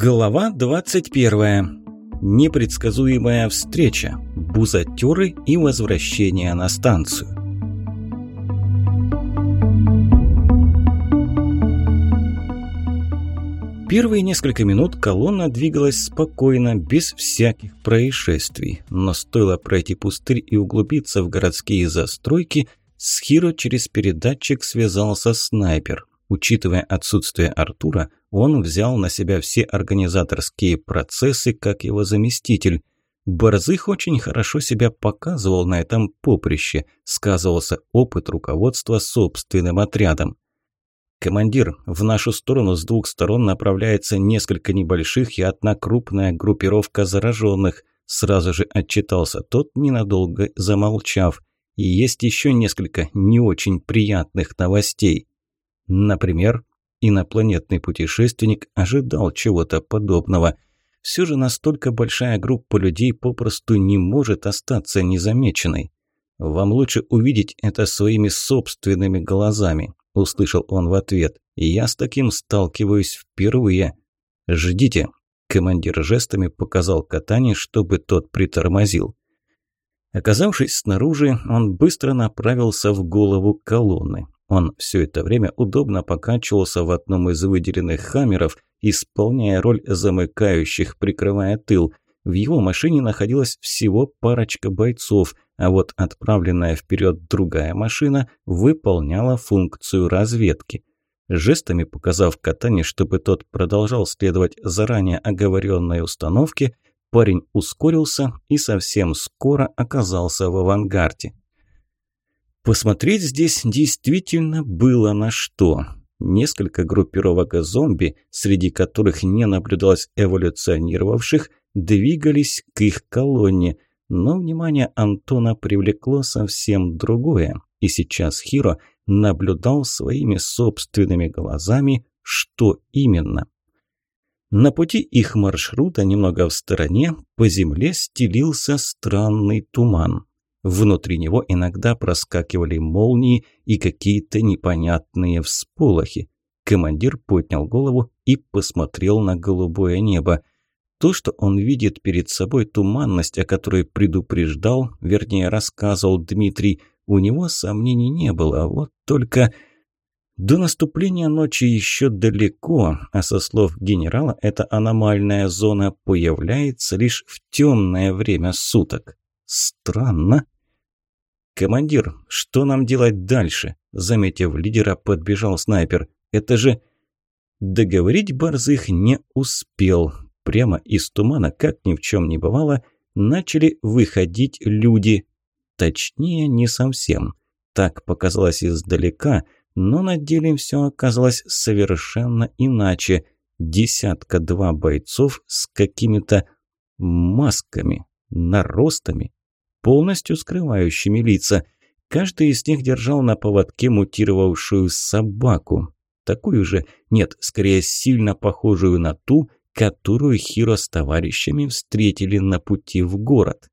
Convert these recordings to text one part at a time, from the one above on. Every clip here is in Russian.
Глава 21. Непредсказуемая встреча. Бузатеры и возвращение на станцию. Первые несколько минут колонна двигалась спокойно, без всяких происшествий. Но стоило пройти пустырь и углубиться в городские застройки, с Хиро через передатчик связался снайпер. Учитывая отсутствие Артура, он взял на себя все организаторские процессы, как его заместитель. Борзых очень хорошо себя показывал на этом поприще, сказывался опыт руководства собственным отрядом. «Командир, в нашу сторону с двух сторон направляется несколько небольших и одна крупная группировка зараженных», сразу же отчитался тот, ненадолго замолчав. «И есть еще несколько не очень приятных новостей». Например, инопланетный путешественник ожидал чего-то подобного. Все же настолько большая группа людей попросту не может остаться незамеченной. «Вам лучше увидеть это своими собственными глазами», – услышал он в ответ. «Я с таким сталкиваюсь впервые. Ждите». Командир жестами показал катание, чтобы тот притормозил. Оказавшись снаружи, он быстро направился в голову колонны. Он все это время удобно покачивался в одном из выделенных хаммеров, исполняя роль замыкающих, прикрывая тыл. В его машине находилась всего парочка бойцов, а вот отправленная вперед другая машина выполняла функцию разведки. Жестами показав катане, чтобы тот продолжал следовать заранее оговоренной установке, парень ускорился и совсем скоро оказался в авангарде. Посмотреть здесь действительно было на что. Несколько группировок зомби, среди которых не наблюдалось эволюционировавших, двигались к их колонне. Но внимание Антона привлекло совсем другое. И сейчас Хиро наблюдал своими собственными глазами, что именно. На пути их маршрута, немного в стороне, по земле стелился странный туман. Внутри него иногда проскакивали молнии и какие-то непонятные всполохи. Командир поднял голову и посмотрел на голубое небо. То, что он видит перед собой туманность, о которой предупреждал, вернее рассказывал Дмитрий, у него сомнений не было, вот только... До наступления ночи еще далеко, а со слов генерала, эта аномальная зона появляется лишь в темное время суток. Странно. «Командир, что нам делать дальше?» Заметив лидера, подбежал снайпер. «Это же...» Договорить Борзых не успел. Прямо из тумана, как ни в чем не бывало, начали выходить люди. Точнее, не совсем. Так показалось издалека, но на деле все оказалось совершенно иначе. Десятка-два бойцов с какими-то масками, наростами, полностью скрывающими лица. Каждый из них держал на поводке мутировавшую собаку. Такую же, нет, скорее сильно похожую на ту, которую Хиро с товарищами встретили на пути в город.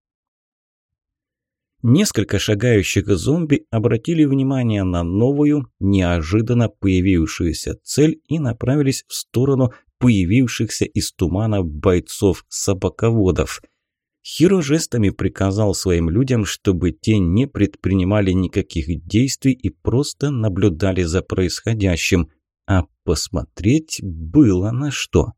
Несколько шагающих зомби обратили внимание на новую, неожиданно появившуюся цель и направились в сторону появившихся из тумана бойцов-собаководов – Хиро жестами приказал своим людям, чтобы те не предпринимали никаких действий и просто наблюдали за происходящим. А посмотреть было на что.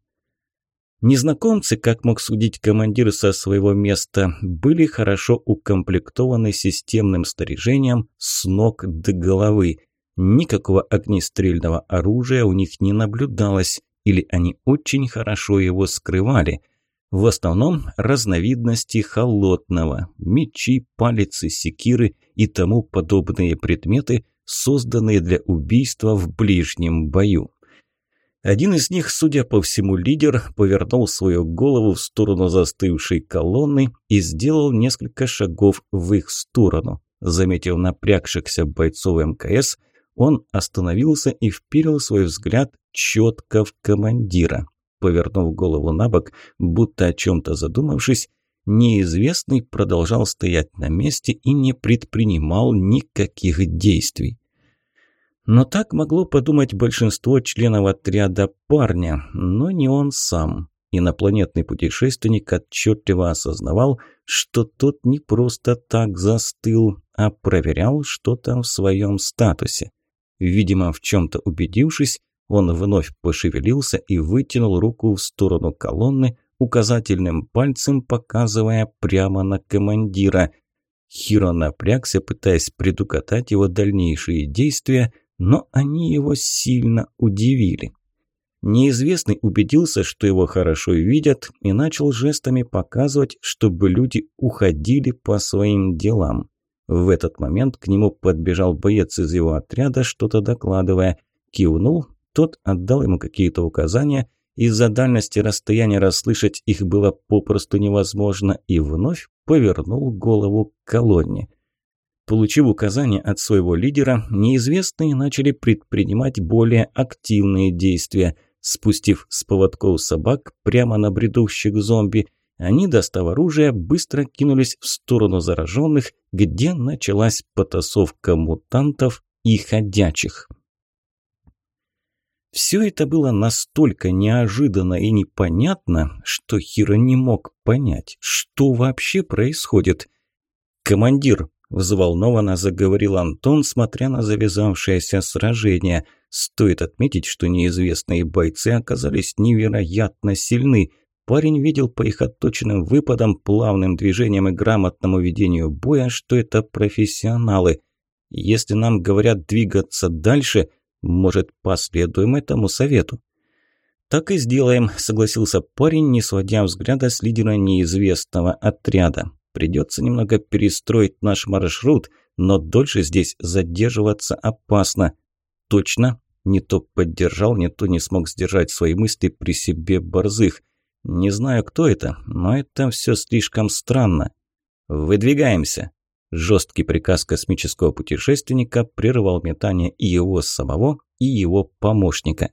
Незнакомцы, как мог судить командир со своего места, были хорошо укомплектованы системным снаряжением с ног до головы. Никакого огнестрельного оружия у них не наблюдалось, или они очень хорошо его скрывали – в основном разновидности холодного – мечи, палицы, секиры и тому подобные предметы, созданные для убийства в ближнем бою. Один из них, судя по всему, лидер, повернул свою голову в сторону застывшей колонны и сделал несколько шагов в их сторону. Заметив напрягшихся бойцов МКС, он остановился и вперил свой взгляд четко в командира. Повернув голову на бок, будто о чем-то задумавшись, неизвестный продолжал стоять на месте и не предпринимал никаких действий. Но так могло подумать большинство членов отряда парня, но не он сам. инопланетный путешественник отчетливо осознавал, что тот не просто так застыл, а проверял что-то в своем статусе. Видимо, в чем-то убедившись, он вновь пошевелился и вытянул руку в сторону колонны, указательным пальцем показывая прямо на командира. Хиро напрягся, пытаясь предугадать его дальнейшие действия, но они его сильно удивили. Неизвестный убедился, что его хорошо видят, и начал жестами показывать, чтобы люди уходили по своим делам. В этот момент к нему подбежал боец из его отряда, что-то докладывая. Кивнул, тот отдал ему какие-то указания, из-за дальности расстояния расслышать их было попросту невозможно, и вновь повернул голову к колонне. Получив указания от своего лидера, неизвестные начали предпринимать более активные действия. Спустив с поводков собак прямо на бредущих зомби, они, достав оружие, быстро кинулись в сторону зараженных, где началась потасовка мутантов и ходячих. Все это было настолько неожиданно и непонятно, что Хиро не мог понять, что вообще происходит. «Командир!» – взволнованно заговорил Антон, смотря на завязавшееся сражение. Стоит отметить, что неизвестные бойцы оказались невероятно сильны. Парень видел по их отточенным выпадам, плавным движениям и грамотному ведению боя, что это профессионалы. Если нам говорят двигаться дальше – может, последуем этому совету? «Так и сделаем», – согласился парень, не сводя взгляда с лидера неизвестного отряда. «Придется немного перестроить наш маршрут, но дольше здесь задерживаться опасно». «Точно?» – не то поддержал, не то не смог сдержать свои мысли при себе борзых. «Не знаю, кто это, но это все слишком странно». «Выдвигаемся», Жесткий приказ космического путешественника прервал метание и его самого, и его помощника.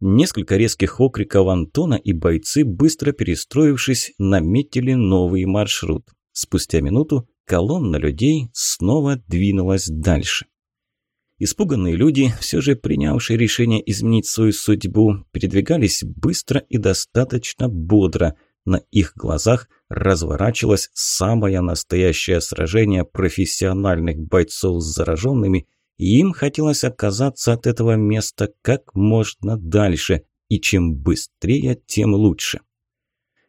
Несколько резких окриков Антона и бойцы, быстро перестроившись, наметили новый маршрут. Спустя минуту колонна людей снова двинулась дальше. Испуганные люди, все же принявшие решение изменить свою судьбу, передвигались быстро и достаточно бодро – на их глазах разворачивалось самое настоящее сражение профессиональных бойцов с зараженными, и им хотелось оказаться от этого места как можно дальше, и чем быстрее, тем лучше.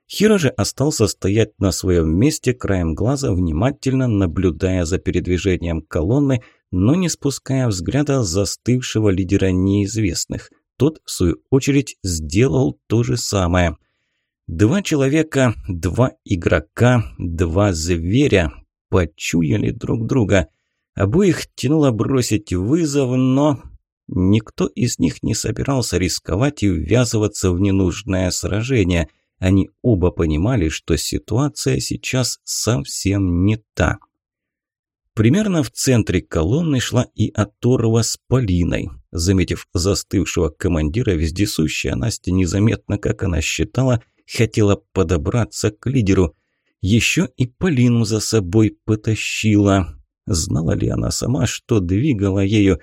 Хиро же остался стоять на своем месте, краем глаза, внимательно наблюдая за передвижением колонны, но не спуская взгляда застывшего лидера неизвестных. Тот, в свою очередь, сделал то же самое – Два человека, два игрока, два зверя почуяли друг друга. Обоих тянуло бросить вызов, но никто из них не собирался рисковать и ввязываться в ненужное сражение. Они оба понимали, что ситуация сейчас совсем не та. Примерно в центре колонны шла и оторва с Полиной. Заметив застывшего командира, вездесущая Настя незаметно, как она считала, хотела подобраться к лидеру. Еще и Полину за собой потащила. Знала ли она сама, что двигала ею?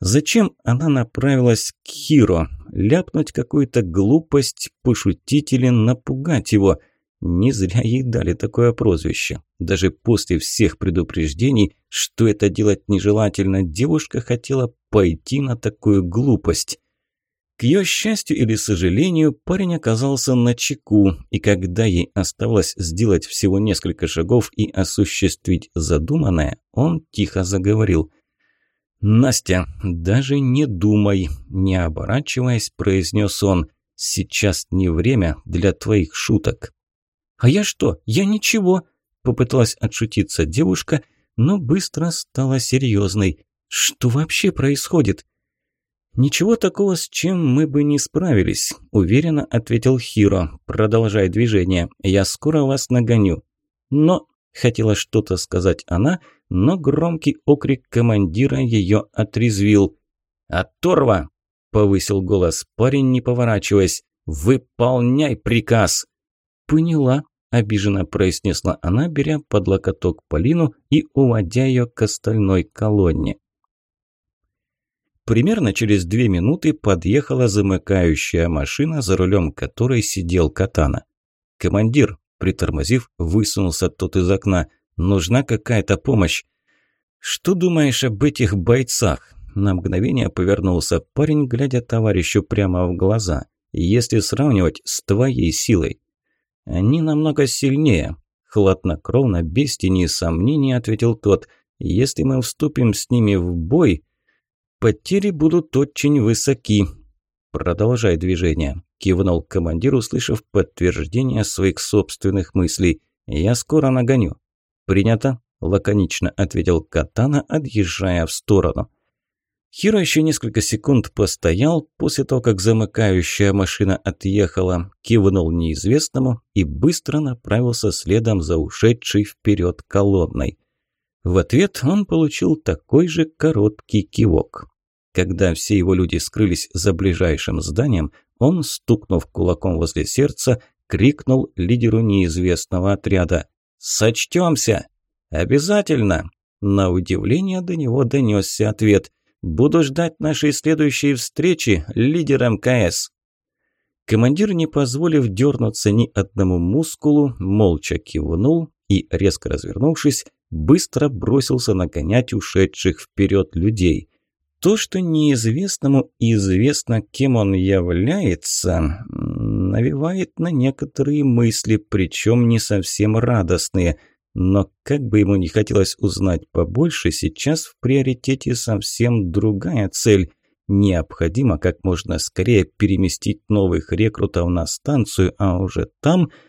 Зачем она направилась к Хиро? Ляпнуть какую-то глупость, пошутить или напугать его? Не зря ей дали такое прозвище. Даже после всех предупреждений, что это делать нежелательно, девушка хотела пойти на такую глупость. К ее счастью или сожалению, парень оказался на чеку, и когда ей оставалось сделать всего несколько шагов и осуществить задуманное, он тихо заговорил. «Настя, даже не думай», – не оборачиваясь, произнес он. «Сейчас не время для твоих шуток». «А я что? Я ничего», – попыталась отшутиться девушка, но быстро стала серьезной. «Что вообще происходит?» «Ничего такого, с чем мы бы не справились», – уверенно ответил Хиро. «Продолжай движение, я скоро вас нагоню». «Но...» – хотела что-то сказать она, но громкий окрик командира ее отрезвил. «Оторва!» – повысил голос парень, не поворачиваясь. «Выполняй приказ!» «Поняла», – обиженно произнесла она, беря под локоток Полину и уводя ее к остальной колонне. Примерно через две минуты подъехала замыкающая машина, за рулем которой сидел Катана. «Командир», притормозив, высунулся тот из окна. «Нужна какая-то помощь». «Что думаешь об этих бойцах?» На мгновение повернулся парень, глядя товарищу прямо в глаза. «Если сравнивать с твоей силой». «Они намного сильнее», – хладнокровно, без тени сомнений ответил тот. «Если мы вступим с ними в бой...» Потери будут очень высоки. Продолжай движение, кивнул командир, услышав подтверждение своих собственных мыслей. Я скоро нагоню. Принято, лаконично ответил Катана, отъезжая в сторону. Хиро еще несколько секунд постоял, после того, как замыкающая машина отъехала, кивнул неизвестному и быстро направился следом за ушедшей вперед колонной. В ответ он получил такой же короткий кивок. Когда все его люди скрылись за ближайшим зданием, он, стукнув кулаком возле сердца, крикнул лидеру неизвестного отряда «Сочтёмся!» «Обязательно!» На удивление до него донесся ответ «Буду ждать нашей следующей встречи, лидер МКС!» Командир, не позволив дернуться ни одному мускулу, молча кивнул и, резко развернувшись, быстро бросился нагонять ушедших вперед людей. То, что неизвестному известно, кем он является, навевает на некоторые мысли, причем не совсем радостные. Но как бы ему не хотелось узнать побольше, сейчас в приоритете совсем другая цель. Необходимо как можно скорее переместить новых рекрутов на станцию, а уже там –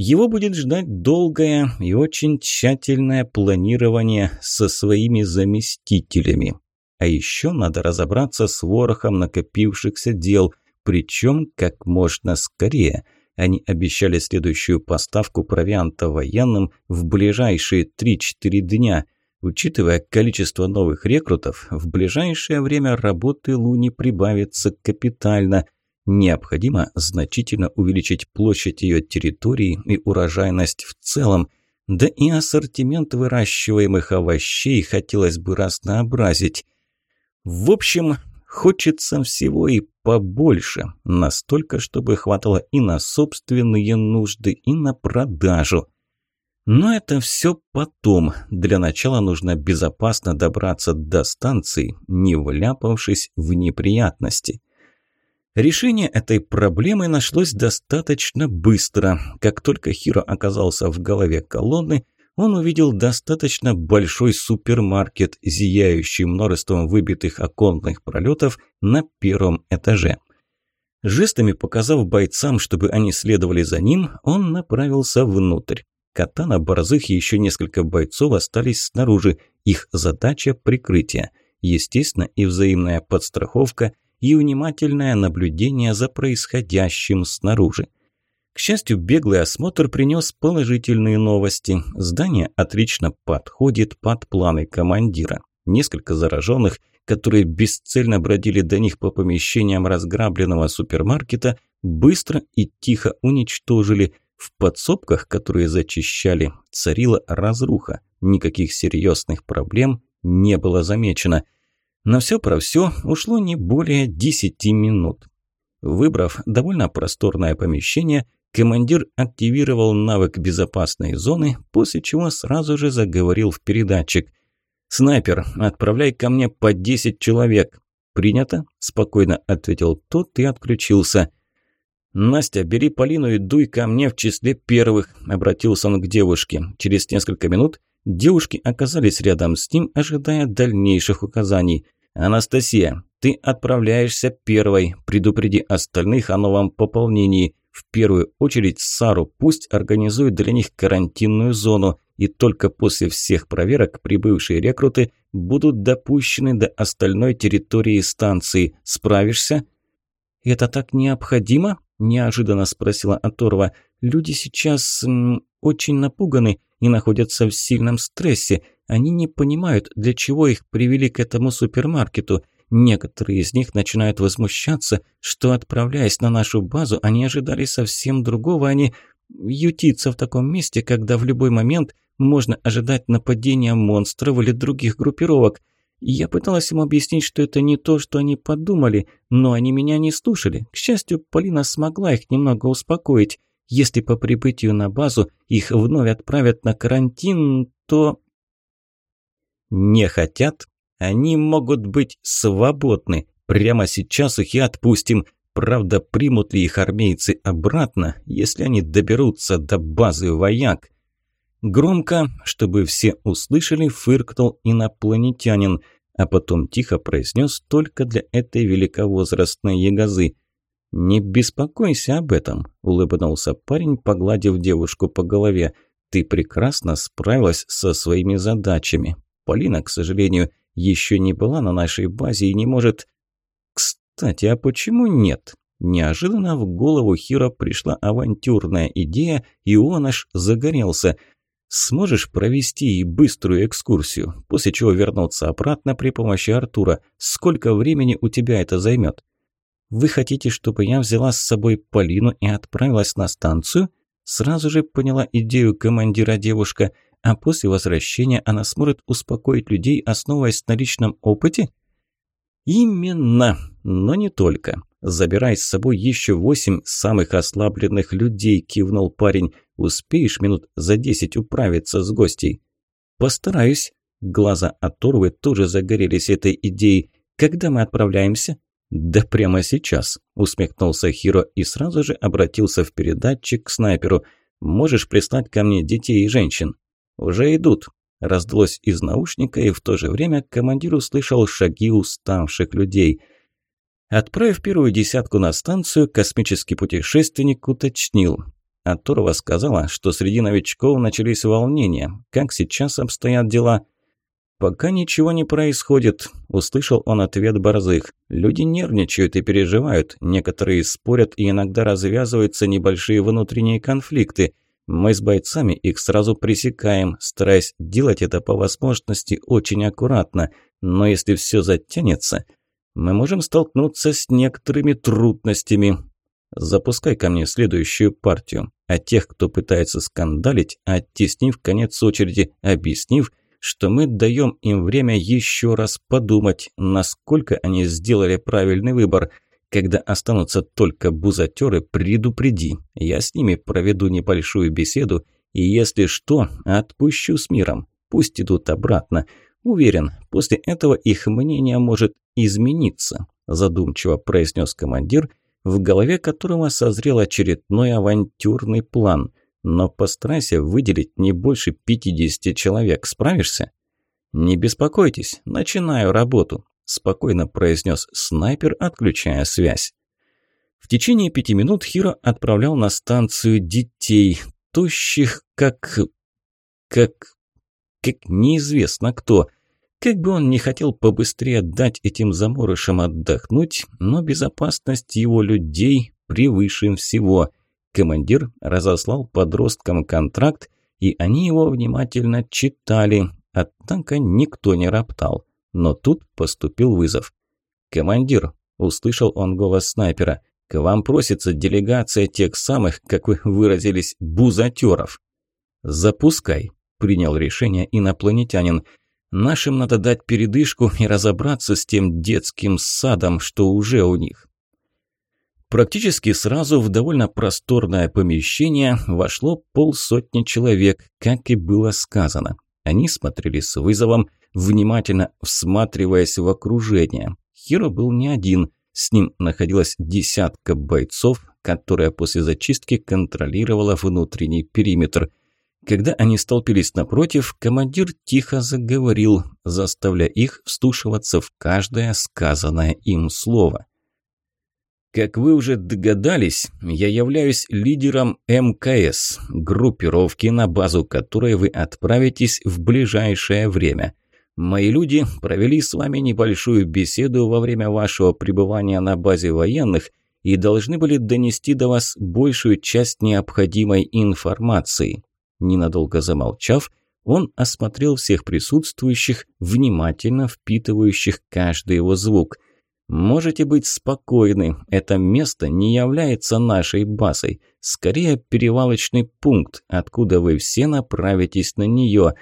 его будет ждать долгое и очень тщательное планирование со своими заместителями. А еще надо разобраться с ворохом накопившихся дел, причем как можно скорее. Они обещали следующую поставку провианта военным в ближайшие 3-4 дня. Учитывая количество новых рекрутов, в ближайшее время работы Луни прибавится капитально – Необходимо значительно увеличить площадь ее территории и урожайность в целом, да и ассортимент выращиваемых овощей хотелось бы разнообразить. В общем, хочется всего и побольше, настолько, чтобы хватало и на собственные нужды, и на продажу. Но это все потом. Для начала нужно безопасно добраться до станции, не вляпавшись в неприятности. Решение этой проблемы нашлось достаточно быстро. Как только Хиро оказался в голове колонны, он увидел достаточно большой супермаркет, зияющий множеством выбитых оконных пролетов на первом этаже. Жестами показав бойцам, чтобы они следовали за ним, он направился внутрь. Катана, Борзых и еще несколько бойцов остались снаружи. Их задача – прикрытие. Естественно, и взаимная подстраховка – и внимательное наблюдение за происходящим снаружи. К счастью, беглый осмотр принес положительные новости. Здание отлично подходит под планы командира. Несколько зараженных, которые бесцельно бродили до них по помещениям разграбленного супермаркета, быстро и тихо уничтожили. В подсобках, которые зачищали, царила разруха. Никаких серьезных проблем не было замечено – на все про все ушло не более десяти минут. Выбрав довольно просторное помещение, командир активировал навык безопасной зоны, после чего сразу же заговорил в передатчик. «Снайпер, отправляй ко мне по 10 человек». «Принято», – спокойно ответил тот и отключился. «Настя, бери Полину и дуй ко мне в числе первых», – обратился он к девушке. Через несколько минут девушки оказались рядом с ним, ожидая дальнейших указаний – «Анастасия, ты отправляешься первой. Предупреди остальных о новом пополнении. В первую очередь Сару пусть организует для них карантинную зону, и только после всех проверок прибывшие рекруты будут допущены до остальной территории станции. Справишься?» «Это так необходимо?» – неожиданно спросила Аторва. «Люди сейчас очень напуганы и находятся в сильном стрессе. Они не понимают, для чего их привели к этому супермаркету. Некоторые из них начинают возмущаться, что, отправляясь на нашу базу, они ожидали совсем другого, они ютиться в таком месте, когда в любой момент можно ожидать нападения монстров или других группировок. Я пыталась им объяснить, что это не то, что они подумали, но они меня не слушали. К счастью, Полина смогла их немного успокоить. Если по прибытию на базу их вновь отправят на карантин, то... Не хотят? Они могут быть свободны. Прямо сейчас их и отпустим. Правда, примут ли их армейцы обратно, если они доберутся до базы вояк? Громко, чтобы все услышали, фыркнул инопланетянин, а потом тихо произнес только для этой великовозрастной ягозы. «Не беспокойся об этом», – улыбнулся парень, погладив девушку по голове. «Ты прекрасно справилась со своими задачами. Полина, к сожалению, еще не была на нашей базе и не может...» «Кстати, а почему нет?» Неожиданно в голову Хиро пришла авантюрная идея, и он аж загорелся – Сможешь провести и быструю экскурсию, после чего вернуться обратно при помощи Артура? Сколько времени у тебя это займет? Вы хотите, чтобы я взяла с собой Полину и отправилась на станцию? Сразу же поняла идею командира девушка, а после возвращения она сможет успокоить людей, основываясь на личном опыте? Именно, но не только. Забирай с собой еще восемь самых ослабленных людей, кивнул парень. Успеешь минут за десять управиться с гостей? Постараюсь. Глаза Аторвы тоже загорелись этой идеей. Когда мы отправляемся? Да прямо сейчас, усмехнулся Хиро и сразу же обратился в передатчик к снайперу. Можешь прислать ко мне детей и женщин? Уже идут. Раздалось из наушника, и в то же время командир услышал шаги уставших людей – Отправив первую десятку на станцию, космический путешественник уточнил. Аторова сказала, что среди новичков начались волнения. Как сейчас обстоят дела? «Пока ничего не происходит», – услышал он ответ Борзых. «Люди нервничают и переживают, некоторые спорят и иногда развязываются небольшие внутренние конфликты. Мы с бойцами их сразу пресекаем, стараясь делать это по возможности очень аккуратно. Но если все затянется, мы можем столкнуться с некоторыми трудностями. Запускай ко мне следующую партию. А тех, кто пытается скандалить, оттеснив конец очереди, объяснив, что мы даем им время еще раз подумать, насколько они сделали правильный выбор. Когда останутся только бузатеры, предупреди. Я с ними проведу небольшую беседу, и если что, отпущу с миром. Пусть идут обратно. Уверен, после этого их мнение может измениться, задумчиво произнес командир, в голове которого созрел очередной авантюрный план. Но постарайся выделить не больше 50 человек. Справишься? Не беспокойтесь, начинаю работу, спокойно произнес снайпер, отключая связь. В течение пяти минут Хиро отправлял на станцию детей, тощих как... как... как неизвестно кто – как бы он не хотел побыстрее дать этим заморышам отдохнуть, но безопасность его людей превыше всего. Командир разослал подросткам контракт, и они его внимательно читали, однако никто не роптал. Но тут поступил вызов. «Командир», – услышал он голос снайпера, – «к вам просится делегация тех самых, как вы выразились, бузатеров». «Запускай», – принял решение инопланетянин – Нашим надо дать передышку и разобраться с тем детским садом, что уже у них. Практически сразу в довольно просторное помещение вошло полсотни человек, как и было сказано. Они смотрели с вызовом, внимательно всматриваясь в окружение. Хиро был не один, с ним находилась десятка бойцов, которая после зачистки контролировала внутренний периметр. Когда они столпились напротив, командир тихо заговорил, заставляя их встушиваться в каждое сказанное им слово. Как вы уже догадались, я являюсь лидером МКС, группировки, на базу которой вы отправитесь в ближайшее время. Мои люди провели с вами небольшую беседу во время вашего пребывания на базе военных и должны были донести до вас большую часть необходимой информации. Ненадолго замолчав, он осмотрел всех присутствующих, внимательно впитывающих каждый его звук. «Можете быть спокойны, это место не является нашей базой. Скорее, перевалочный пункт, откуда вы все направитесь на нее.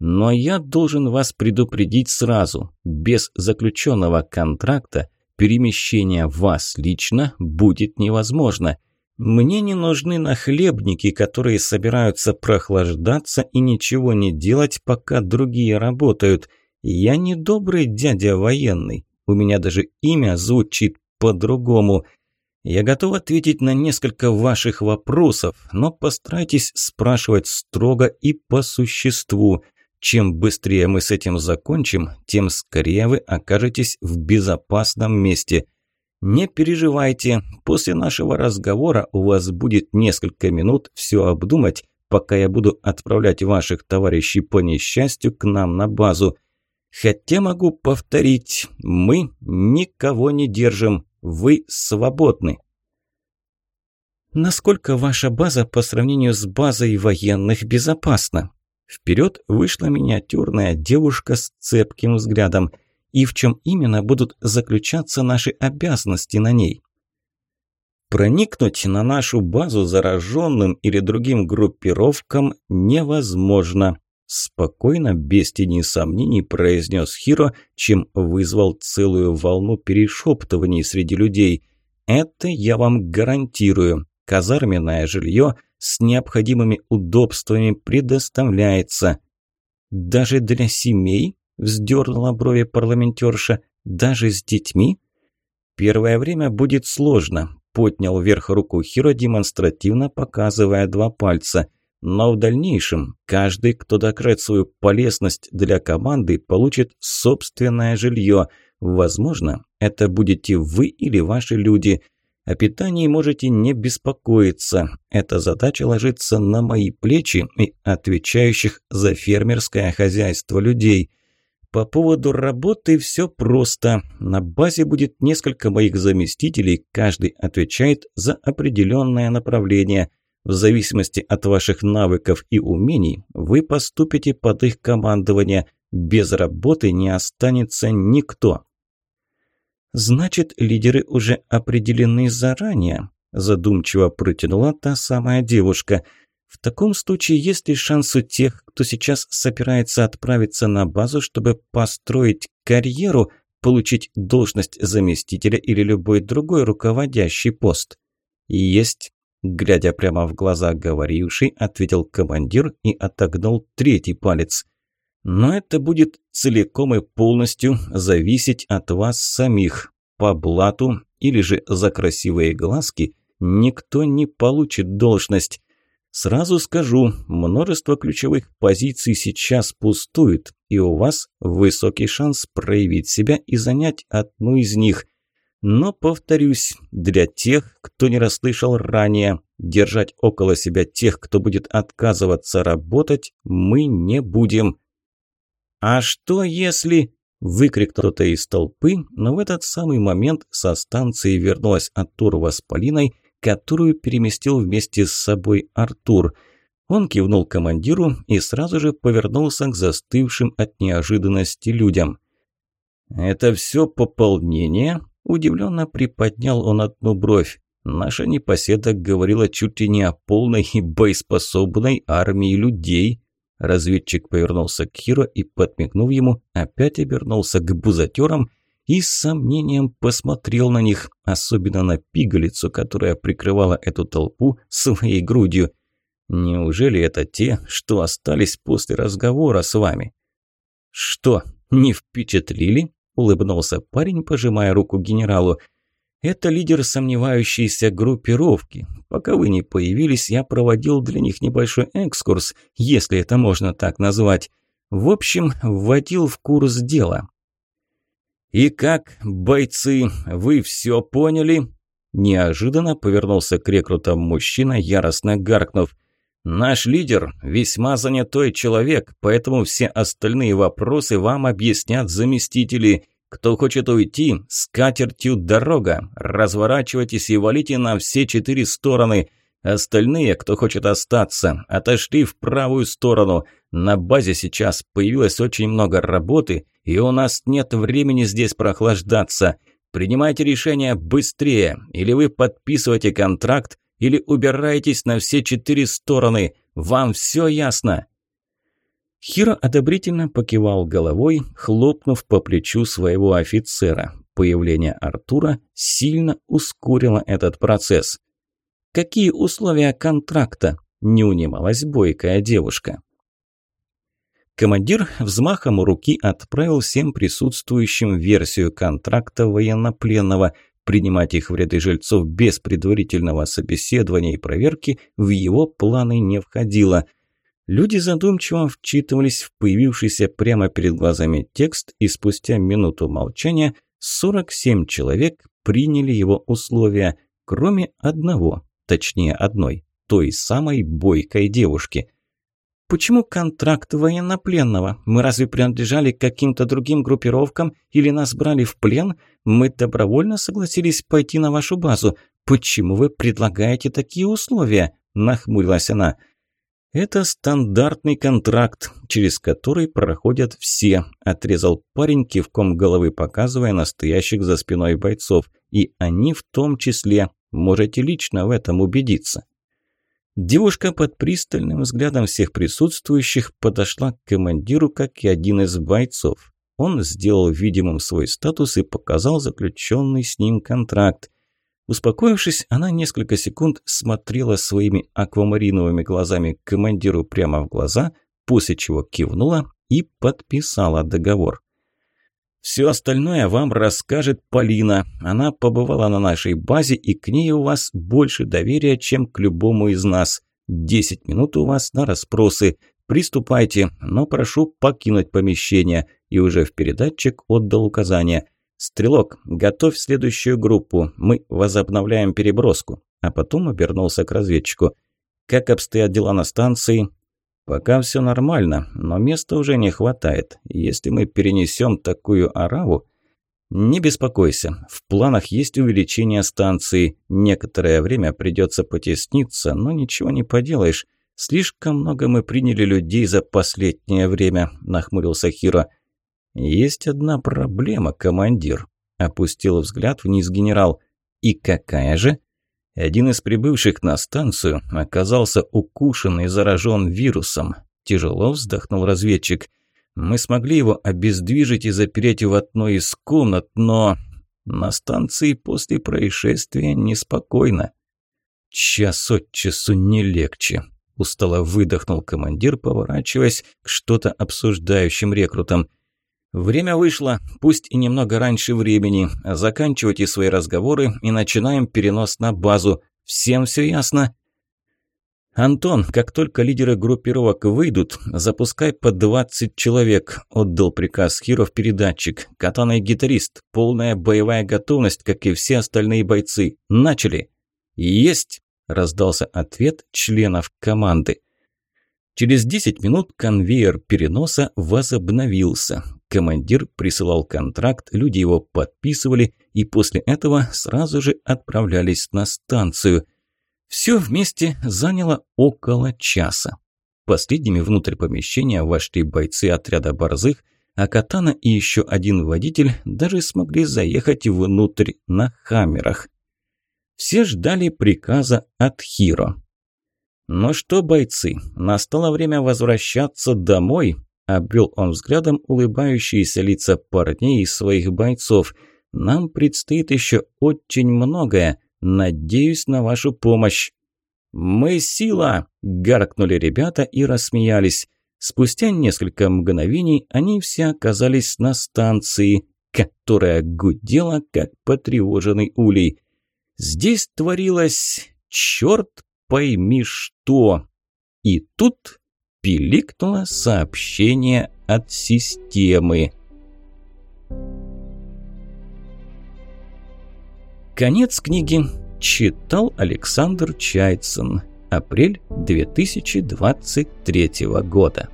Но я должен вас предупредить сразу. Без заключенного контракта перемещение вас лично будет невозможно. Мне не нужны нахлебники, которые собираются прохлаждаться и ничего не делать, пока другие работают. Я не добрый дядя военный. У меня даже имя звучит по-другому. Я готов ответить на несколько ваших вопросов, но постарайтесь спрашивать строго и по существу. Чем быстрее мы с этим закончим, тем скорее вы окажетесь в безопасном месте. Не переживайте, после нашего разговора у вас будет несколько минут все обдумать, пока я буду отправлять ваших товарищей по несчастью к нам на базу. Хотя могу повторить, мы никого не держим, вы свободны. Насколько ваша база по сравнению с базой военных безопасна? Вперед вышла миниатюрная девушка с цепким взглядом. И в чем именно будут заключаться наши обязанности на ней? Проникнуть на нашу базу зараженным или другим группировкам невозможно. Спокойно, без тени сомнений, произнес Хиро, чем вызвал целую волну перешептываний среди людей. Это я вам гарантирую. Казарменное жилье с необходимыми удобствами предоставляется. Даже для семей, вздернула брови парламентерша, даже с детьми? Первое время будет сложно, поднял вверх руку Хиро, демонстративно показывая два пальца. Но в дальнейшем каждый, кто докажет свою полезность для команды, получит собственное жилье. Возможно, это будете вы или ваши люди – о питании можете не беспокоиться. Эта задача ложится на мои плечи и отвечающих за фермерское хозяйство людей. По поводу работы все просто. На базе будет несколько моих заместителей, каждый отвечает за определенное направление. В зависимости от ваших навыков и умений вы поступите под их командование. Без работы не останется никто. «Значит, лидеры уже определены заранее», – задумчиво протянула та самая девушка. «В таком случае есть ли шанс у тех, кто сейчас собирается отправиться на базу, чтобы построить карьеру, получить должность заместителя или любой другой руководящий пост?» «Есть», – глядя прямо в глаза говоривший, ответил командир и отогнул третий палец – но это будет целиком и полностью зависеть от вас самих. По блату или же за красивые глазки никто не получит должность. Сразу скажу, множество ключевых позиций сейчас пустует, и у вас высокий шанс проявить себя и занять одну из них. Но, повторюсь, для тех, кто не расслышал ранее, держать около себя тех, кто будет отказываться работать, мы не будем. «А что если...» – выкрик кто-то из толпы, но в этот самый момент со станции вернулась Артурова с Полиной, которую переместил вместе с собой Артур. Он кивнул командиру и сразу же повернулся к застывшим от неожиданности людям. «Это все пополнение?» – удивленно приподнял он одну бровь. «Наша непоседа говорила чуть ли не о полной и боеспособной армии людей». Разведчик повернулся к Хиро и, подмигнув ему, опять обернулся к бузатерам и с сомнением посмотрел на них, особенно на пигалицу, которая прикрывала эту толпу своей грудью. «Неужели это те, что остались после разговора с вами?» «Что, не впечатлили?» – улыбнулся парень, пожимая руку генералу – это лидер сомневающейся группировки. Пока вы не появились, я проводил для них небольшой экскурс, если это можно так назвать. В общем, вводил в курс дела. «И как, бойцы, вы все поняли?» Неожиданно повернулся к рекрутам мужчина, яростно гаркнув. «Наш лидер – весьма занятой человек, поэтому все остальные вопросы вам объяснят заместители. Кто хочет уйти, с катертью дорога. Разворачивайтесь и валите на все четыре стороны. Остальные, кто хочет остаться, отошли в правую сторону. На базе сейчас появилось очень много работы, и у нас нет времени здесь прохлаждаться. Принимайте решение быстрее, или вы подписываете контракт, или убираетесь на все четыре стороны. Вам все ясно?» Хиро одобрительно покивал головой, хлопнув по плечу своего офицера. Появление Артура сильно ускорило этот процесс. «Какие условия контракта?» – не унималась бойкая девушка. Командир взмахом руки отправил всем присутствующим версию контракта военнопленного. Принимать их в ряды жильцов без предварительного собеседования и проверки в его планы не входило – Люди задумчиво вчитывались в появившийся прямо перед глазами текст, и спустя минуту молчания 47 человек приняли его условия, кроме одного, точнее одной, той самой бойкой девушки. «Почему контракт военнопленного? Мы разве принадлежали к каким-то другим группировкам или нас брали в плен? Мы добровольно согласились пойти на вашу базу. Почему вы предлагаете такие условия?» – нахмурилась она – «Это стандартный контракт, через который проходят все», – отрезал парень, кивком головы показывая настоящих за спиной бойцов. «И они в том числе. Можете лично в этом убедиться». Девушка под пристальным взглядом всех присутствующих подошла к командиру, как и один из бойцов. Он сделал видимым свой статус и показал заключенный с ним контракт. Успокоившись, она несколько секунд смотрела своими аквамариновыми глазами командиру прямо в глаза, после чего кивнула и подписала договор. «Все остальное вам расскажет Полина. Она побывала на нашей базе, и к ней у вас больше доверия, чем к любому из нас. Десять минут у вас на расспросы. Приступайте, но прошу покинуть помещение». И уже в передатчик отдал указание – «Стрелок, готовь следующую группу. Мы возобновляем переброску». А потом обернулся к разведчику. «Как обстоят дела на станции?» «Пока все нормально, но места уже не хватает. Если мы перенесем такую ораву...» «Не беспокойся. В планах есть увеличение станции. Некоторое время придется потесниться, но ничего не поделаешь. Слишком много мы приняли людей за последнее время», – нахмурился Хиро. «Есть одна проблема, командир», – опустил взгляд вниз генерал. «И какая же?» Один из прибывших на станцию оказался укушен и заражен вирусом. Тяжело вздохнул разведчик. Мы смогли его обездвижить и запереть в одной из комнат, но на станции после происшествия неспокойно. Час от часу не легче. Устало выдохнул командир, поворачиваясь к что-то обсуждающим рекрутам – Время вышло, пусть и немного раньше времени. Заканчивайте свои разговоры и начинаем перенос на базу. Всем все ясно? «Антон, как только лидеры группировок выйдут, запускай по 20 человек», – отдал приказ Хиро в передатчик. «Катана гитарист, полная боевая готовность, как и все остальные бойцы. Начали!» «Есть!» – раздался ответ членов команды. Через 10 минут конвейер переноса возобновился. Командир присылал контракт, люди его подписывали и после этого сразу же отправлялись на станцию. Все вместе заняло около часа. Последними внутрь помещения вошли бойцы отряда борзых, а Катана и еще один водитель даже смогли заехать внутрь на хаммерах. Все ждали приказа от Хиро. «Ну что, бойцы, настало время возвращаться домой», Обвел он взглядом улыбающиеся лица парней и своих бойцов. «Нам предстоит еще очень многое. Надеюсь на вашу помощь». «Мы сила!» – гаркнули ребята и рассмеялись. Спустя несколько мгновений они все оказались на станции, которая гудела, как потревоженный улей. Здесь творилось черт пойми что. И тут пиликнуло сообщение от системы. Конец книги читал Александр Чайцин. Апрель 2023 года.